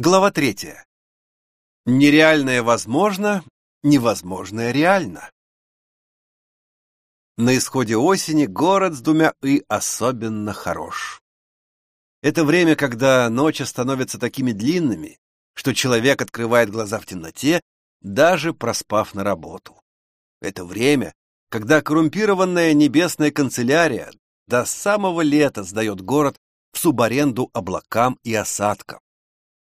Глава третья. Нереальное возможно, невозможное реально. На исходе осени город с двумя «и» особенно хорош. Это время, когда ночи становятся такими длинными, что человек открывает глаза в темноте, даже проспав на работу. Это время, когда коррумпированная небесная канцелярия до самого лета сдает город в субаренду облакам и осадкам.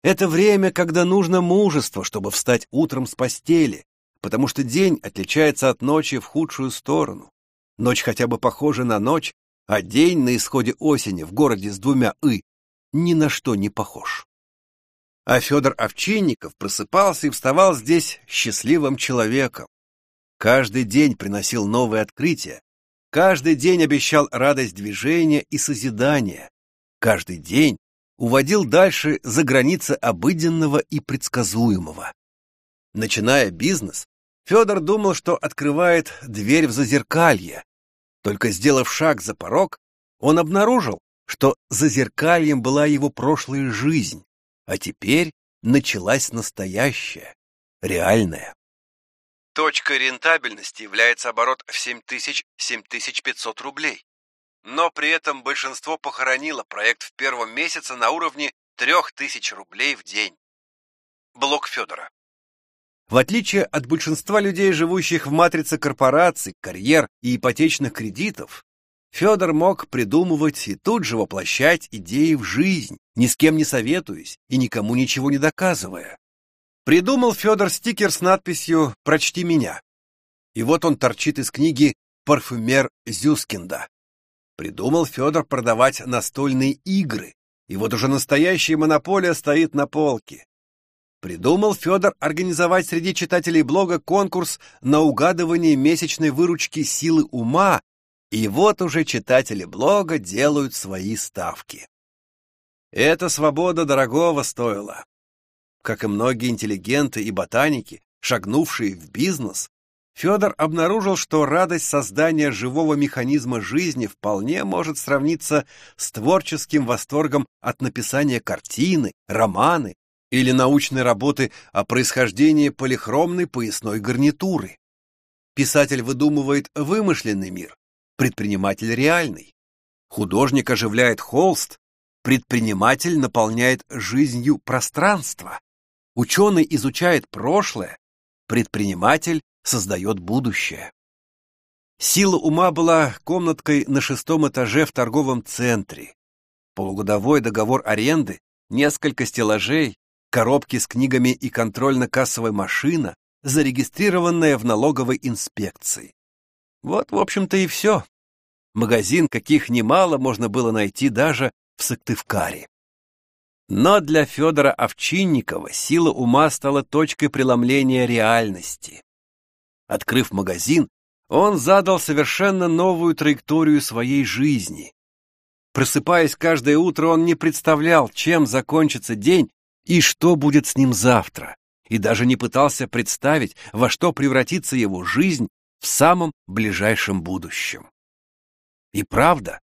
Это время, когда нужно мужество, чтобы встать утром с постели, потому что день отличается от ночи в худшую сторону. Ночь хотя бы похожа на ночь, а день на исходе осени в городе с двумя «и» ни на что не похож. А Федор Овчинников просыпался и вставал здесь счастливым человеком. Каждый день приносил новые открытия, каждый день обещал радость движения и созидания, каждый день уводил дальше за границы обыденного и предсказуемого. Начиная бизнес, Федор думал, что открывает дверь в зазеркалье. Только сделав шаг за порог, он обнаружил, что зазеркальем была его прошлая жизнь, а теперь началась настоящая, реальная. Точкой рентабельности является оборот в 7000-7500 рублей но при этом большинство похоронило проект в первом месяце на уровне 3000 рублей в день. Блок Федора. В отличие от большинства людей, живущих в матрице корпораций, карьер и ипотечных кредитов, Федор мог придумывать и тут же воплощать идеи в жизнь, ни с кем не советуясь и никому ничего не доказывая. Придумал Федор стикер с надписью «Прочти меня». И вот он торчит из книги «Парфюмер Зюскинда». Придумал Федор продавать настольные игры, и вот уже настоящая монополия стоит на полке. Придумал Федор организовать среди читателей блога конкурс на угадывание месячной выручки силы ума, и вот уже читатели блога делают свои ставки. Эта свобода дорогого стоила. Как и многие интеллигенты и ботаники, шагнувшие в бизнес, Федор обнаружил, что радость создания живого механизма жизни вполне может сравниться с творческим восторгом от написания картины, романы или научной работы о происхождении полихромной поясной гарнитуры. Писатель выдумывает вымышленный мир, предприниматель реальный. Художник оживляет холст, предприниматель наполняет жизнью пространство. Ученый изучает прошлое, предприниматель создает будущее. Сила ума была комнаткой на шестом этаже в торговом центре. Полугодовой договор аренды, несколько стеллажей, коробки с книгами и контрольно-кассовая машина, зарегистрированная в налоговой инспекции. Вот, в общем-то, и все. Магазин, каких немало можно было найти даже в Сыктывкаре. Но для Федора Овчинникова сила ума стала точкой преломления реальности. Открыв магазин, он задал совершенно новую траекторию своей жизни. Просыпаясь каждое утро, он не представлял, чем закончится день и что будет с ним завтра, и даже не пытался представить, во что превратится его жизнь в самом ближайшем будущем. И правда,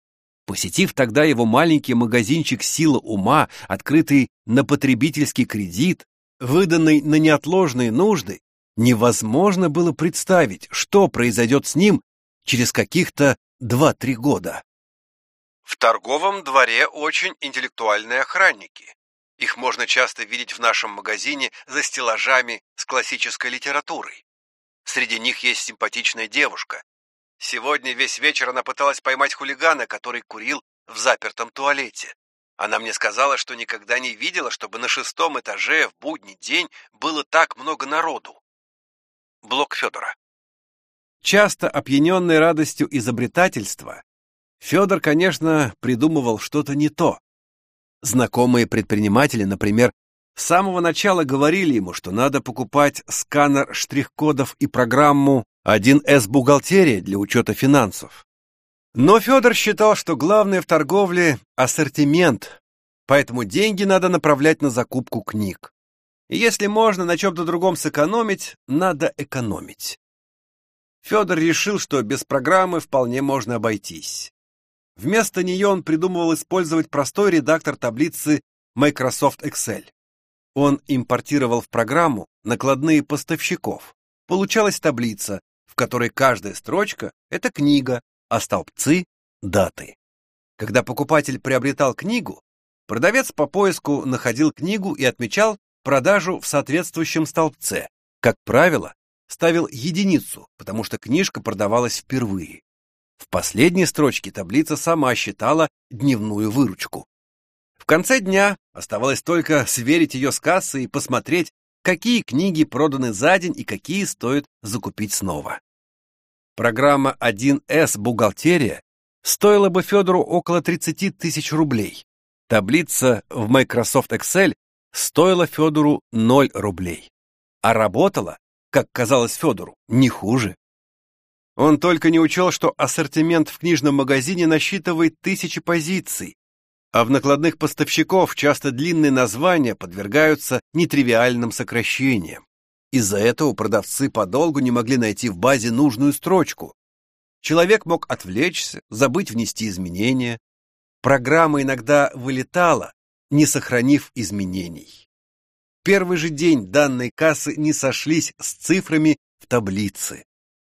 посетив тогда его маленький магазинчик «Сила ума», открытый на потребительский кредит, выданный на неотложные нужды, невозможно было представить, что произойдет с ним через каких-то два-три года. В торговом дворе очень интеллектуальные охранники. Их можно часто видеть в нашем магазине за стеллажами с классической литературой. Среди них есть симпатичная девушка. Сегодня весь вечер она пыталась поймать хулигана, который курил в запертом туалете. Она мне сказала, что никогда не видела, чтобы на шестом этаже в будний день было так много народу. Блок Федора. Часто опьяненный радостью изобретательства, Федор, конечно, придумывал что-то не то. Знакомые предприниматели, например, с самого начала говорили ему, что надо покупать сканер штрих-кодов и программу 1С бухгалтерия для учета финансов. Но Федор считал, что главное в торговле – ассортимент, поэтому деньги надо направлять на закупку книг. И если можно на чем-то другом сэкономить, надо экономить. Федор решил, что без программы вполне можно обойтись. Вместо нее он придумывал использовать простой редактор таблицы Microsoft Excel. Он импортировал в программу накладные поставщиков. Получалась таблица, в которой каждая строчка — это книга, а столбцы — даты. Когда покупатель приобретал книгу, продавец по поиску находил книгу и отмечал продажу в соответствующем столбце. Как правило, ставил единицу, потому что книжка продавалась впервые. В последней строчке таблица сама считала дневную выручку. В конце дня оставалось только сверить ее с кассой и посмотреть, какие книги проданы за день и какие стоит закупить снова. Программа 1С «Бухгалтерия» стоила бы Федору около 30 тысяч рублей. Таблица в Microsoft Excel стоила Федору 0 рублей. А работала, как казалось Федору, не хуже. Он только не учел, что ассортимент в книжном магазине насчитывает тысячи позиций, а в накладных поставщиков часто длинные названия подвергаются нетривиальным сокращениям. Из-за этого продавцы подолгу не могли найти в базе нужную строчку. Человек мог отвлечься, забыть внести изменения. Программа иногда вылетала, не сохранив изменений. Первый же день данные кассы не сошлись с цифрами в таблице.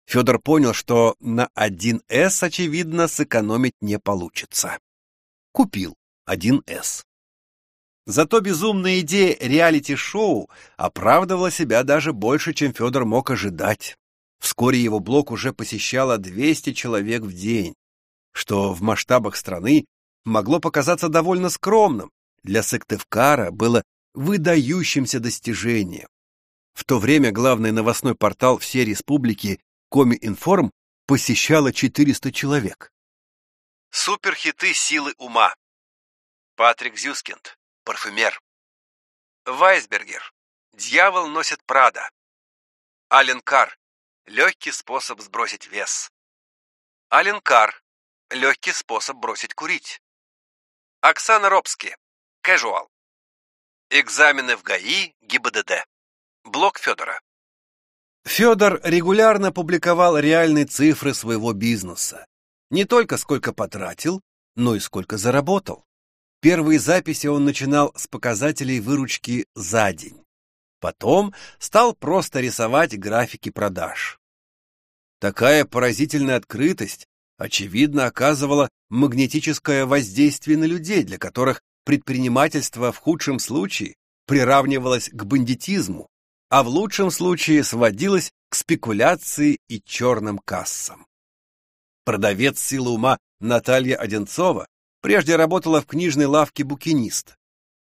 Федор понял, что на 1С, очевидно, сэкономить не получится. Купил 1С. Зато безумная идея реалити-шоу оправдывала себя даже больше, чем Федор мог ожидать. Вскоре его блог уже посещало 200 человек в день, что в масштабах страны могло показаться довольно скромным. Для Сыктывкара было выдающимся достижением. В то время главный новостной портал всей республики Коми-Информ посещало 400 человек. Суперхиты силы ума. Патрик Зюскинд, парфюмер. Вайсбергер. Дьявол носит Прада. Ален Кар. Легкий способ сбросить вес. Ален Кар. Легкий способ бросить курить. Оксана Робски. Casual. Экзамены в ГАИ, ГИБДД. Блок Федора. Федор регулярно публиковал реальные цифры своего бизнеса. Не только сколько потратил, но и сколько заработал. Первые записи он начинал с показателей выручки за день. Потом стал просто рисовать графики продаж. Такая поразительная открытость, очевидно, оказывала магнетическое воздействие на людей, для которых предпринимательство в худшем случае приравнивалось к бандитизму, а в лучшем случае сводилось к спекуляции и черным кассам. Продавец силы ума Наталья Одинцова прежде работала в книжной лавке «Букинист».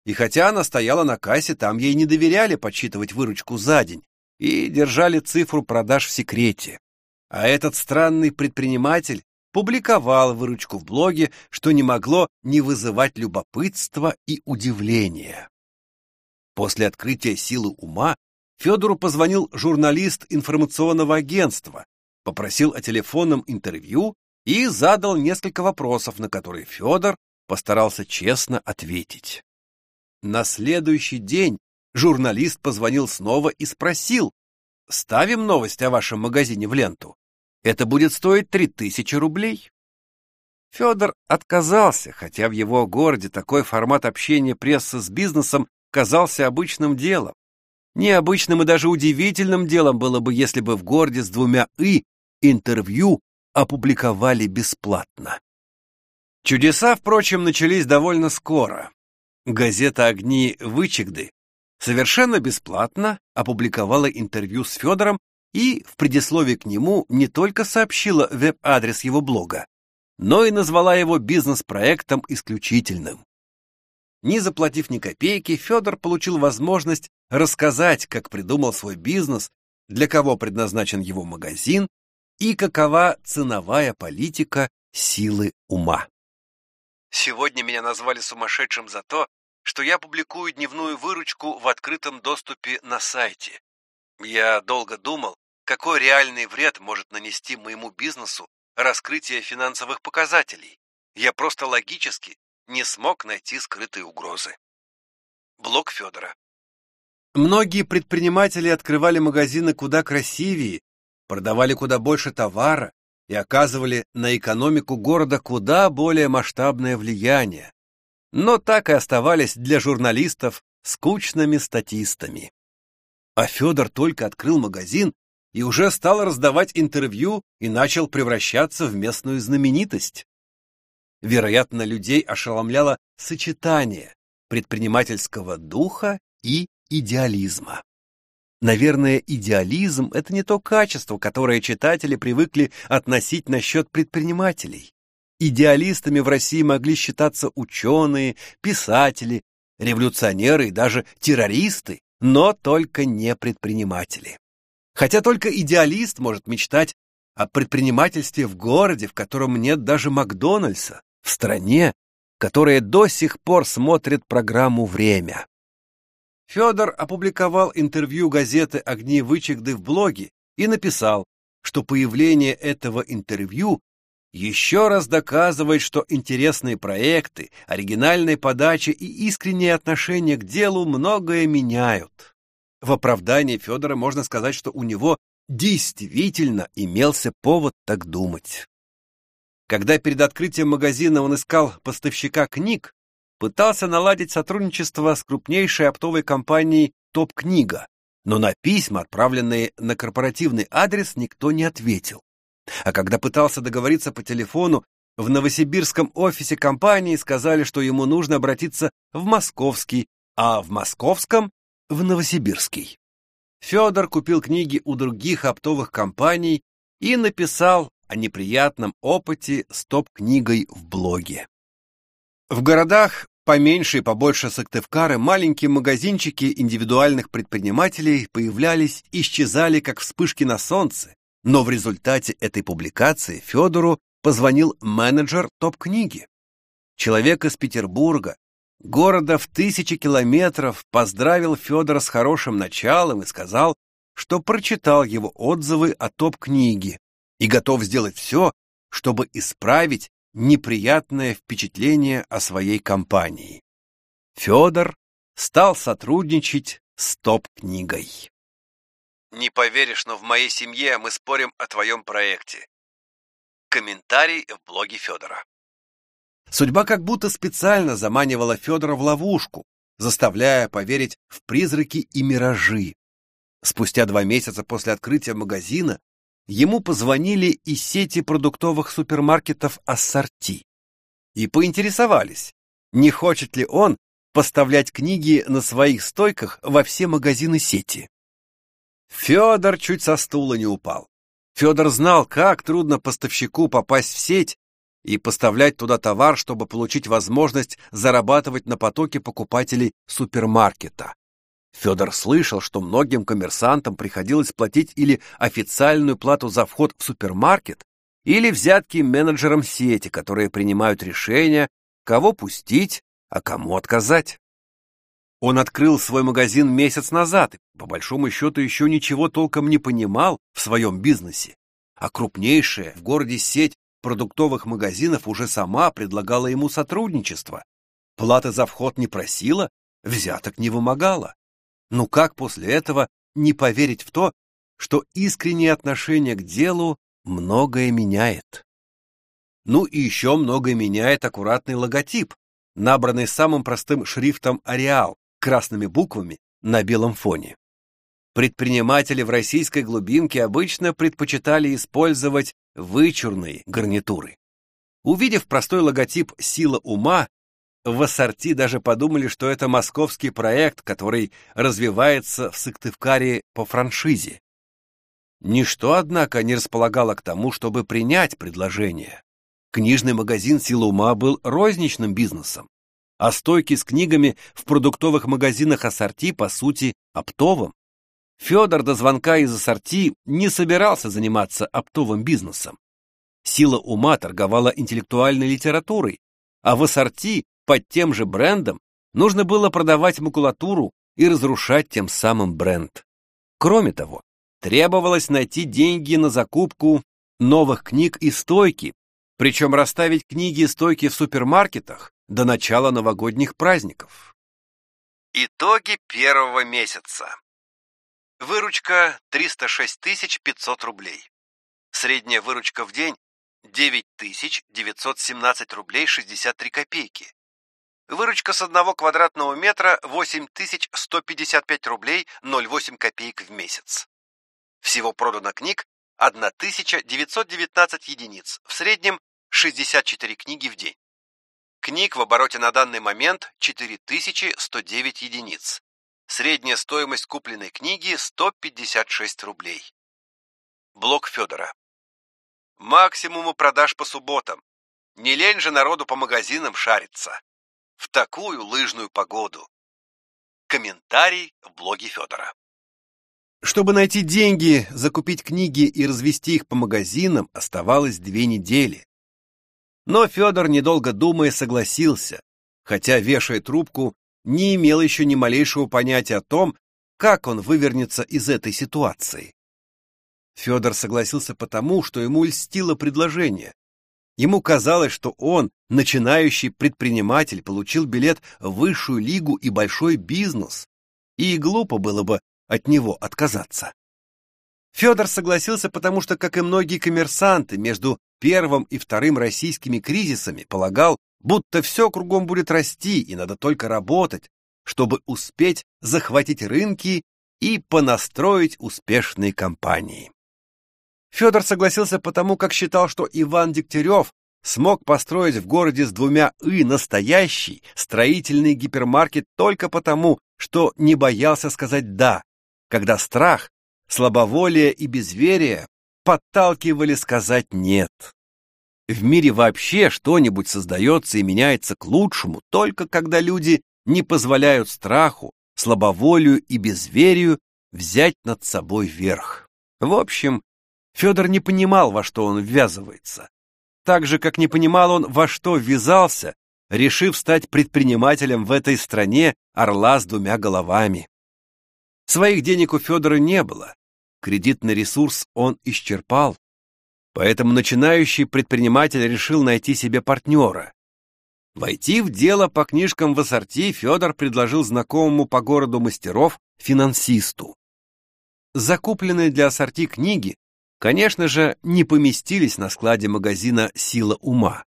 И хотя она стояла на кассе, там ей не доверяли подсчитывать выручку за день и держали цифру продаж в секрете. А этот странный предприниматель публиковал выручку в блоге, что не могло не вызывать любопытства и удивления. После открытия силы ума Федору позвонил журналист информационного агентства, попросил о телефонном интервью и задал несколько вопросов, на которые Федор постарался честно ответить. На следующий день журналист позвонил снова и спросил, «Ставим новость о вашем магазине в ленту?» Это будет стоить три тысячи рублей. Федор отказался, хотя в его городе такой формат общения прессы с бизнесом казался обычным делом. Необычным и даже удивительным делом было бы, если бы в городе с двумя «и» интервью опубликовали бесплатно. Чудеса, впрочем, начались довольно скоро. Газета «Огни Вычегды» совершенно бесплатно опубликовала интервью с Федором и в предисловии к нему не только сообщила веб-адрес его блога, но и назвала его бизнес-проектом исключительным. Не заплатив ни копейки, Федор получил возможность рассказать, как придумал свой бизнес, для кого предназначен его магазин и какова ценовая политика силы ума. Сегодня меня назвали сумасшедшим за то, что я публикую дневную выручку в открытом доступе на сайте. Я долго думал, какой реальный вред может нанести моему бизнесу раскрытие финансовых показателей. Я просто логически не смог найти скрытые угрозы. Блок Федора. Многие предприниматели открывали магазины куда красивее, продавали куда больше товара и оказывали на экономику города куда более масштабное влияние. Но так и оставались для журналистов скучными статистами. А Федор только открыл магазин и уже стал раздавать интервью и начал превращаться в местную знаменитость. Вероятно, людей ошеломляло сочетание предпринимательского духа и идеализма. Наверное, идеализм — это не то качество, которое читатели привыкли относить насчет предпринимателей. Идеалистами в России могли считаться ученые, писатели, революционеры и даже террористы, но только не предприниматели. Хотя только идеалист может мечтать о предпринимательстве в городе, в котором нет даже Макдональдса, в стране, которая до сих пор смотрит программу «Время». Федор опубликовал интервью газеты «Огни Вычегды» в блоге и написал, что появление этого интервью еще раз доказывает, что интересные проекты, оригинальные подачи и искреннее отношение к делу многое меняют. В оправдании Федора можно сказать, что у него действительно имелся повод так думать. Когда перед открытием магазина он искал поставщика книг, пытался наладить сотрудничество с крупнейшей оптовой компанией «Топ-книга», но на письма, отправленные на корпоративный адрес, никто не ответил. А когда пытался договориться по телефону, в новосибирском офисе компании сказали, что ему нужно обратиться в московский, а в московском — в новосибирский. Федор купил книги у других оптовых компаний и написал о неприятном опыте с топ-книгой в блоге. В городах поменьше и побольше Сыктывкары маленькие магазинчики индивидуальных предпринимателей появлялись, исчезали, как вспышки на солнце, но в результате этой публикации Федору позвонил менеджер топ-книги. Человек из Петербурга, города в тысячи километров, поздравил Федора с хорошим началом и сказал, что прочитал его отзывы о топ-книге и готов сделать все, чтобы исправить неприятное впечатление о своей компании. Федор стал сотрудничать с топ-книгой. Не поверишь, но в моей семье мы спорим о твоем проекте. Комментарий в блоге Федора. Судьба как будто специально заманивала Федора в ловушку, заставляя поверить в призраки и миражи. Спустя два месяца после открытия магазина ему позвонили из сети продуктовых супермаркетов «Ассорти» и поинтересовались, не хочет ли он поставлять книги на своих стойках во все магазины сети. Федор чуть со стула не упал. Федор знал, как трудно поставщику попасть в сеть и поставлять туда товар, чтобы получить возможность зарабатывать на потоке покупателей супермаркета. Федор слышал, что многим коммерсантам приходилось платить или официальную плату за вход в супермаркет, или взятки менеджерам сети, которые принимают решения, кого пустить, а кому отказать. Он открыл свой магазин месяц назад и, по большому счету, еще ничего толком не понимал в своем бизнесе. А крупнейшая в городе сеть продуктовых магазинов уже сама предлагала ему сотрудничество. Платы за вход не просила, взяток не вымогала. Ну как после этого не поверить в то, что искреннее отношение к делу многое меняет? Ну и еще многое меняет аккуратный логотип, набранный самым простым шрифтом «Ареал», красными буквами на белом фоне. Предприниматели в российской глубинке обычно предпочитали использовать вычурные гарнитуры. Увидев простой логотип «Сила ума», в ассорти даже подумали, что это московский проект, который развивается в Сыктывкаре по франшизе. Ничто, однако, не располагало к тому, чтобы принять предложение. Книжный магазин «Сила ума» был розничным бизнесом, а стойки с книгами в продуктовых магазинах ассорти, по сути, оптовым. Федор до звонка из ассорти не собирался заниматься оптовым бизнесом. Сила ума торговала интеллектуальной литературой, а в ассорти под тем же брендом нужно было продавать макулатуру и разрушать тем самым бренд. Кроме того, требовалось найти деньги на закупку новых книг и стойки, причем расставить книги и стойки в супермаркетах до начала новогодних праздников. Итоги первого месяца. Выручка 306 500 рублей. Средняя выручка в день 9917 рублей 63 копейки. Выручка с одного квадратного метра 8155 рублей 08 копеек в месяц. Всего продано книг 1919 единиц, в среднем 64 книги в день. Книг в обороте на данный момент 4109 единиц. Средняя стоимость купленной книги 156 рублей. Блок Федора. Максимумы продаж по субботам. Не лень же народу по магазинам шариться в такую лыжную погоду. Комментарий в блоге Федора. Чтобы найти деньги, закупить книги и развести их по магазинам, оставалось две недели. Но Федор, недолго думая, согласился, хотя, вешая трубку, не имел еще ни малейшего понятия о том, как он вывернется из этой ситуации. Федор согласился потому, что ему льстило предложение, Ему казалось, что он, начинающий предприниматель, получил билет в высшую лигу и большой бизнес, и глупо было бы от него отказаться. Федор согласился, потому что, как и многие коммерсанты, между первым и вторым российскими кризисами полагал, будто все кругом будет расти и надо только работать, чтобы успеть захватить рынки и понастроить успешные компании. Федор согласился потому, как считал, что Иван Дегтярев смог построить в городе с двумя «и» настоящий строительный гипермаркет только потому, что не боялся сказать «да», когда страх, слабоволие и безверие подталкивали сказать «нет». В мире вообще что-нибудь создается и меняется к лучшему только когда люди не позволяют страху, слабоволию и безверию взять над собой верх. В общем, Федор не понимал, во что он ввязывается. Так же, как не понимал он, во что ввязался, решив стать предпринимателем в этой стране орла с двумя головами. Своих денег у Федора не было. Кредитный ресурс он исчерпал. Поэтому начинающий предприниматель решил найти себе партнера. Войти в дело по книжкам в ассорти Федор предложил знакомому по городу мастеров финансисту. Закупленные для ассорти книги конечно же, не поместились на складе магазина «Сила ума»,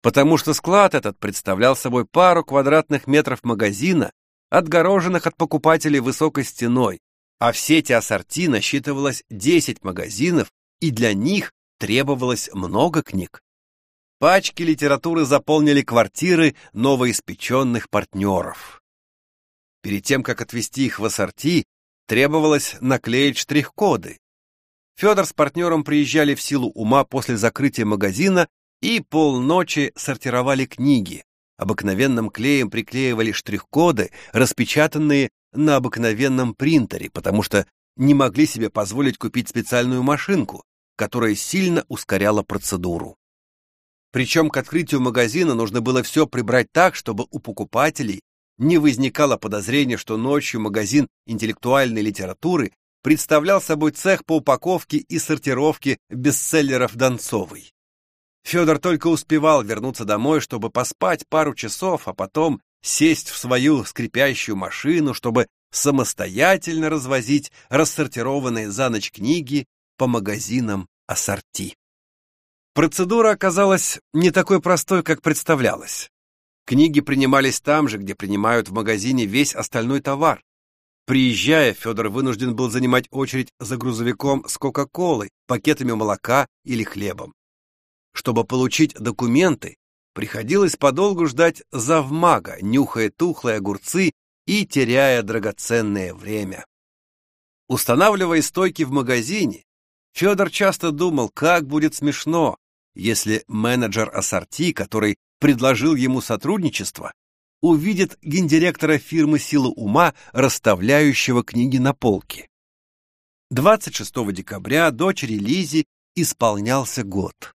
потому что склад этот представлял собой пару квадратных метров магазина, отгороженных от покупателей высокой стеной, а в сети ассорти насчитывалось 10 магазинов, и для них требовалось много книг. Пачки литературы заполнили квартиры новоиспеченных партнеров. Перед тем, как отвезти их в ассорти, требовалось наклеить штрих-коды, Федор с партнером приезжали в силу ума после закрытия магазина и полночи сортировали книги. Обыкновенным клеем приклеивали штрих-коды, распечатанные на обыкновенном принтере, потому что не могли себе позволить купить специальную машинку, которая сильно ускоряла процедуру. Причем к открытию магазина нужно было все прибрать так, чтобы у покупателей не возникало подозрения, что ночью магазин интеллектуальной литературы представлял собой цех по упаковке и сортировке бестселлеров Донцовой. Федор только успевал вернуться домой, чтобы поспать пару часов, а потом сесть в свою скрипящую машину, чтобы самостоятельно развозить рассортированные за ночь книги по магазинам ассорти. Процедура оказалась не такой простой, как представлялось. Книги принимались там же, где принимают в магазине весь остальной товар. Приезжая, Федор вынужден был занимать очередь за грузовиком с Кока-Колой, пакетами молока или хлебом. Чтобы получить документы, приходилось подолгу ждать завмага, нюхая тухлые огурцы и теряя драгоценное время. Устанавливая стойки в магазине, Федор часто думал, как будет смешно, если менеджер ассорти, который предложил ему сотрудничество, увидит гендиректора фирмы «Сила ума», расставляющего книги на полке. 26 декабря дочери Лизи исполнялся год.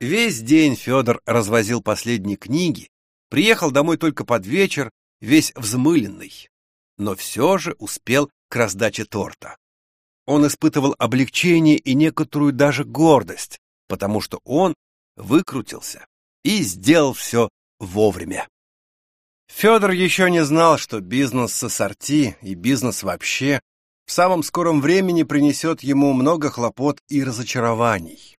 Весь день Федор развозил последние книги, приехал домой только под вечер, весь взмыленный, но все же успел к раздаче торта. Он испытывал облегчение и некоторую даже гордость, потому что он выкрутился и сделал все вовремя. Федор еще не знал, что бизнес с ассорти и бизнес вообще в самом скором времени принесет ему много хлопот и разочарований.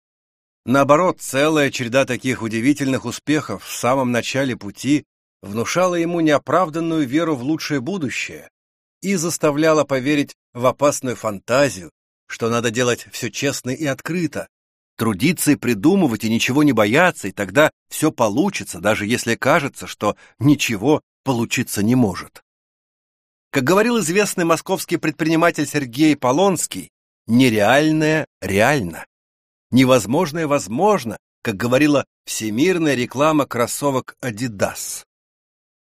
Наоборот, целая череда таких удивительных успехов в самом начале пути внушала ему неоправданную веру в лучшее будущее и заставляла поверить в опасную фантазию, что надо делать все честно и открыто, трудиться и придумывать и ничего не бояться, и тогда все получится, даже если кажется, что ничего получиться не может. Как говорил известный московский предприниматель Сергей Полонский, нереальное реально. Невозможное возможно, как говорила всемирная реклама кроссовок Adidas.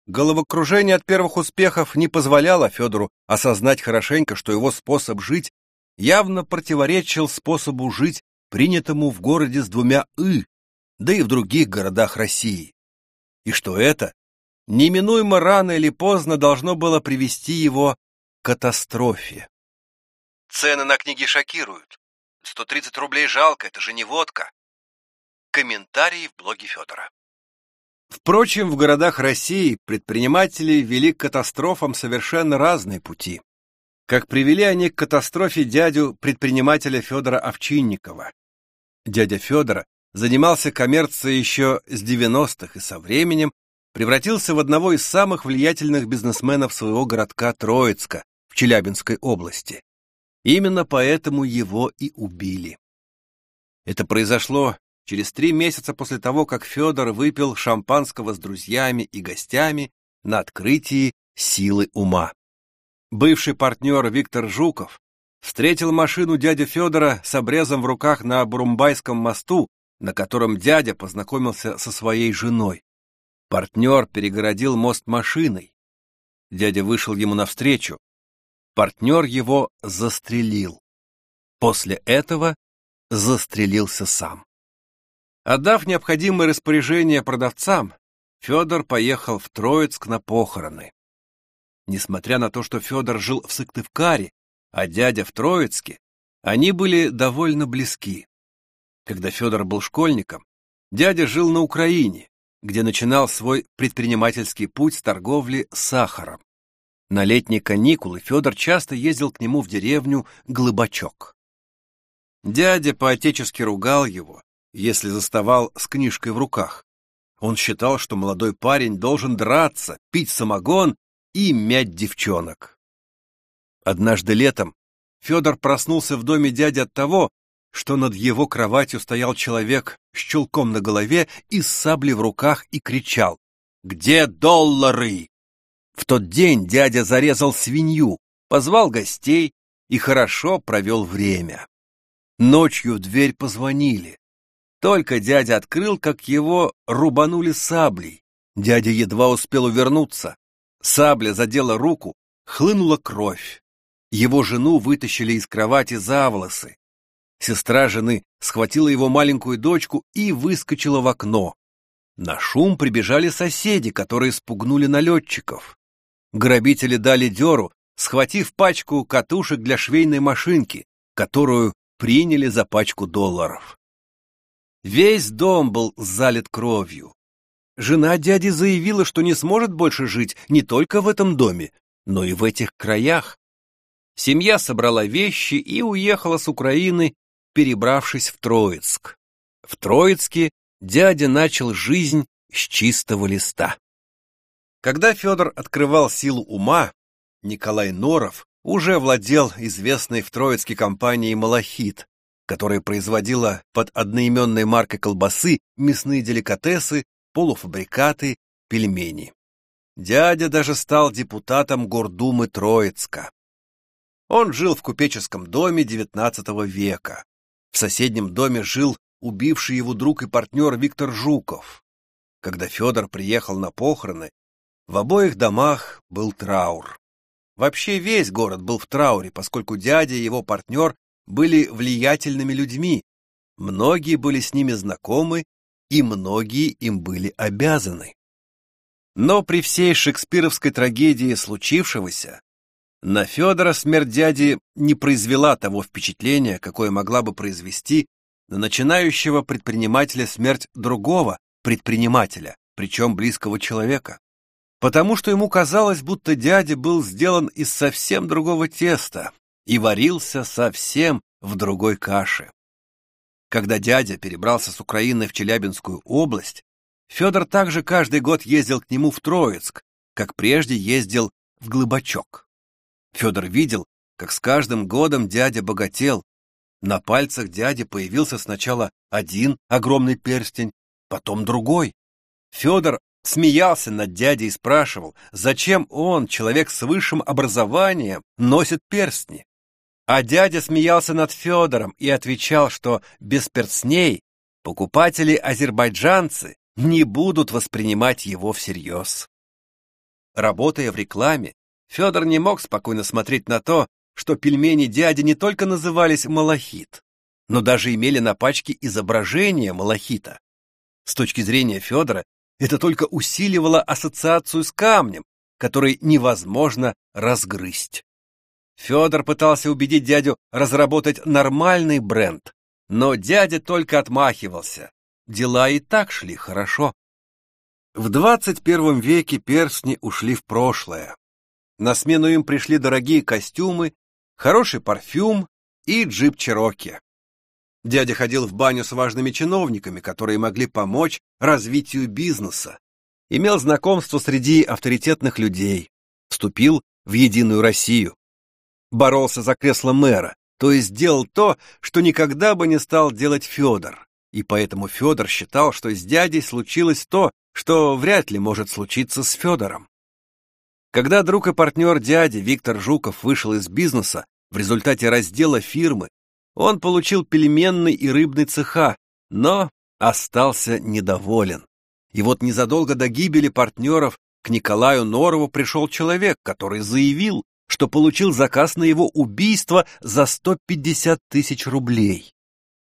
Головокружение от первых успехов не позволяло Федору осознать хорошенько, что его способ жить явно противоречил способу жить, принятому в городе с двумя «ы», да и в других городах России. И что это неминуемо рано или поздно должно было привести его к катастрофе. Цены на книги шокируют. 130 рублей жалко, это же не водка. Комментарии в блоге Федора. Впрочем, в городах России предприниматели вели к катастрофам совершенно разные пути. Как привели они к катастрофе дядю предпринимателя Федора Овчинникова. Дядя Федора занимался коммерцией еще с 90-х и со временем превратился в одного из самых влиятельных бизнесменов своего городка Троицка в Челябинской области. Именно поэтому его и убили. Это произошло через три месяца после того, как Федор выпил шампанского с друзьями и гостями на открытии «Силы ума». Бывший партнер Виктор Жуков встретил машину дяди Федора с обрезом в руках на Бурумбайском мосту, на котором дядя познакомился со своей женой. Партнер перегородил мост машиной. Дядя вышел ему навстречу. Партнер его застрелил. После этого застрелился сам. Отдав необходимые распоряжения продавцам, Федор поехал в Троицк на похороны. Несмотря на то, что Федор жил в Сыктывкаре, а дядя в Троицке, они были довольно близки. Когда Федор был школьником, дядя жил на Украине, где начинал свой предпринимательский путь с торговли сахаром. На летние каникулы Федор часто ездил к нему в деревню Глыбачок. Дядя поотечески ругал его, если заставал с книжкой в руках. Он считал, что молодой парень должен драться, пить самогон и мять девчонок. Однажды летом Федор проснулся в доме дяди от того, что над его кроватью стоял человек с чулком на голове и с саблей в руках и кричал «Где доллары?». В тот день дядя зарезал свинью, позвал гостей и хорошо провел время. Ночью в дверь позвонили. Только дядя открыл, как его рубанули саблей. Дядя едва успел увернуться. Сабля задела руку, хлынула кровь. Его жену вытащили из кровати за волосы. Сестра жены схватила его маленькую дочку и выскочила в окно. На шум прибежали соседи, которые спугнули налетчиков. Грабители дали дёру, схватив пачку катушек для швейной машинки, которую приняли за пачку долларов. Весь дом был залит кровью. Жена дяди заявила, что не сможет больше жить не только в этом доме, но и в этих краях. Семья собрала вещи и уехала с Украины, перебравшись в Троицк. В Троицке дядя начал жизнь с чистого листа. Когда Федор открывал силу ума, Николай Норов уже владел известной в Троицке компанией «Малахит», которая производила под одноименной маркой колбасы мясные деликатесы, полуфабрикаты, пельмени. Дядя даже стал депутатом Гордумы Троицка. Он жил в купеческом доме XIX века. В соседнем доме жил убивший его друг и партнер Виктор Жуков. Когда Федор приехал на похороны, в обоих домах был траур. Вообще весь город был в трауре, поскольку дядя и его партнер были влиятельными людьми, многие были с ними знакомы и многие им были обязаны. Но при всей шекспировской трагедии случившегося на Федора смерть дяди не произвела того впечатления, какое могла бы произвести на начинающего предпринимателя смерть другого предпринимателя, причем близкого человека. Потому что ему казалось, будто дядя был сделан из совсем другого теста, и варился совсем в другой каше. Когда дядя перебрался с Украины в Челябинскую область, Федор также каждый год ездил к нему в Троицк, как прежде ездил в Глыбачок. Федор видел, как с каждым годом дядя богател. На пальцах дяди появился сначала один огромный перстень, потом другой. Федор смеялся над дядей и спрашивал, зачем он, человек с высшим образованием, носит перстни. А дядя смеялся над Федором и отвечал, что без перстней покупатели-азербайджанцы не будут воспринимать его всерьез. Работая в рекламе, Федор не мог спокойно смотреть на то, что пельмени дяди не только назывались малахит, но даже имели на пачке изображение малахита. С точки зрения Федора, это только усиливало ассоциацию с камнем, который невозможно разгрызть. Федор пытался убедить дядю разработать нормальный бренд, но дядя только отмахивался. Дела и так шли хорошо. В 21 веке перстни ушли в прошлое. На смену им пришли дорогие костюмы, хороший парфюм и джип Чероки. Дядя ходил в баню с важными чиновниками, которые могли помочь развитию бизнеса. Имел знакомство среди авторитетных людей. Вступил в Единую Россию. Боролся за кресло мэра, то есть делал то, что никогда бы не стал делать Федор. И поэтому Федор считал, что с дядей случилось то, что вряд ли может случиться с Федором. Когда друг и партнер дяди Виктор Жуков вышел из бизнеса в результате раздела фирмы, он получил пельменный и рыбный цеха, но остался недоволен. И вот незадолго до гибели партнеров к Николаю Норову пришел человек, который заявил, что получил заказ на его убийство за 150 тысяч рублей.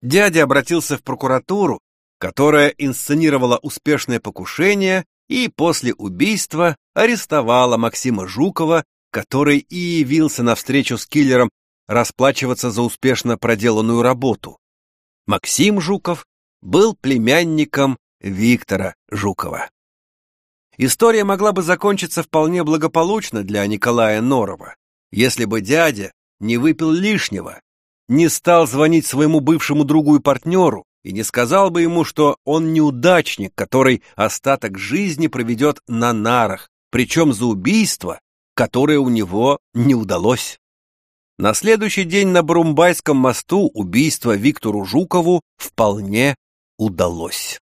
Дядя обратился в прокуратуру, которая инсценировала успешное покушение и после убийства арестовала Максима Жукова, который и явился на встречу с киллером расплачиваться за успешно проделанную работу. Максим Жуков был племянником Виктора Жукова. История могла бы закончиться вполне благополучно для Николая Норова, если бы дядя не выпил лишнего, не стал звонить своему бывшему другу и партнеру и не сказал бы ему, что он неудачник, который остаток жизни проведет на нарах, причем за убийство, которое у него не удалось. На следующий день на Брумбайском мосту убийство Виктору Жукову вполне удалось.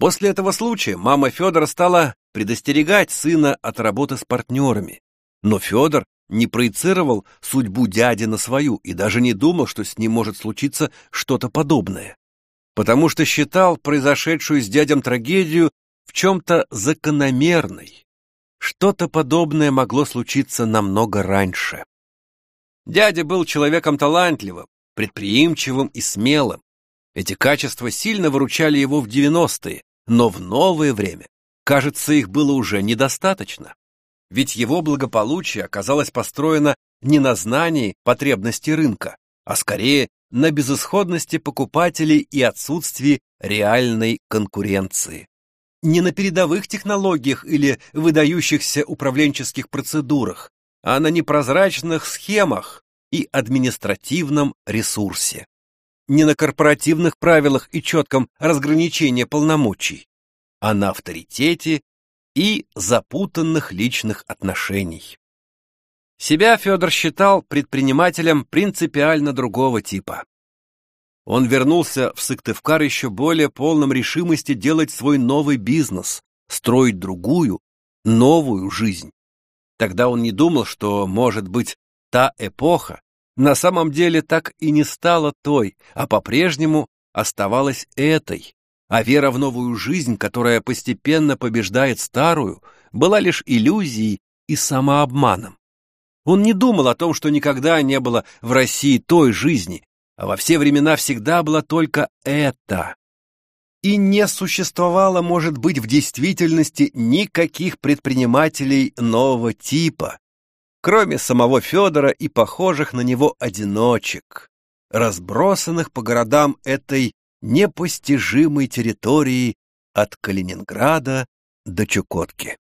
После этого случая мама Федора стала предостерегать сына от работы с партнерами. Но Федор не проецировал судьбу дяди на свою и даже не думал, что с ним может случиться что-то подобное. Потому что считал произошедшую с дядем трагедию в чем-то закономерной. Что-то подобное могло случиться намного раньше. Дядя был человеком талантливым, предприимчивым и смелым. Эти качества сильно выручали его в 90-е, но в новое время, кажется, их было уже недостаточно. Ведь его благополучие оказалось построено не на знании потребностей рынка, а скорее на безысходности покупателей и отсутствии реальной конкуренции. Не на передовых технологиях или выдающихся управленческих процедурах, а на непрозрачных схемах и административном ресурсе не на корпоративных правилах и четком разграничении полномочий, а на авторитете и запутанных личных отношений. Себя Федор считал предпринимателем принципиально другого типа. Он вернулся в Сыктывкар еще более полном решимости делать свой новый бизнес, строить другую, новую жизнь. Тогда он не думал, что, может быть, та эпоха, на самом деле так и не стала той, а по-прежнему оставалась этой. А вера в новую жизнь, которая постепенно побеждает старую, была лишь иллюзией и самообманом. Он не думал о том, что никогда не было в России той жизни, а во все времена всегда была только эта. И не существовало, может быть, в действительности никаких предпринимателей нового типа, кроме самого Федора и похожих на него одиночек, разбросанных по городам этой непостижимой территории от Калининграда до Чукотки.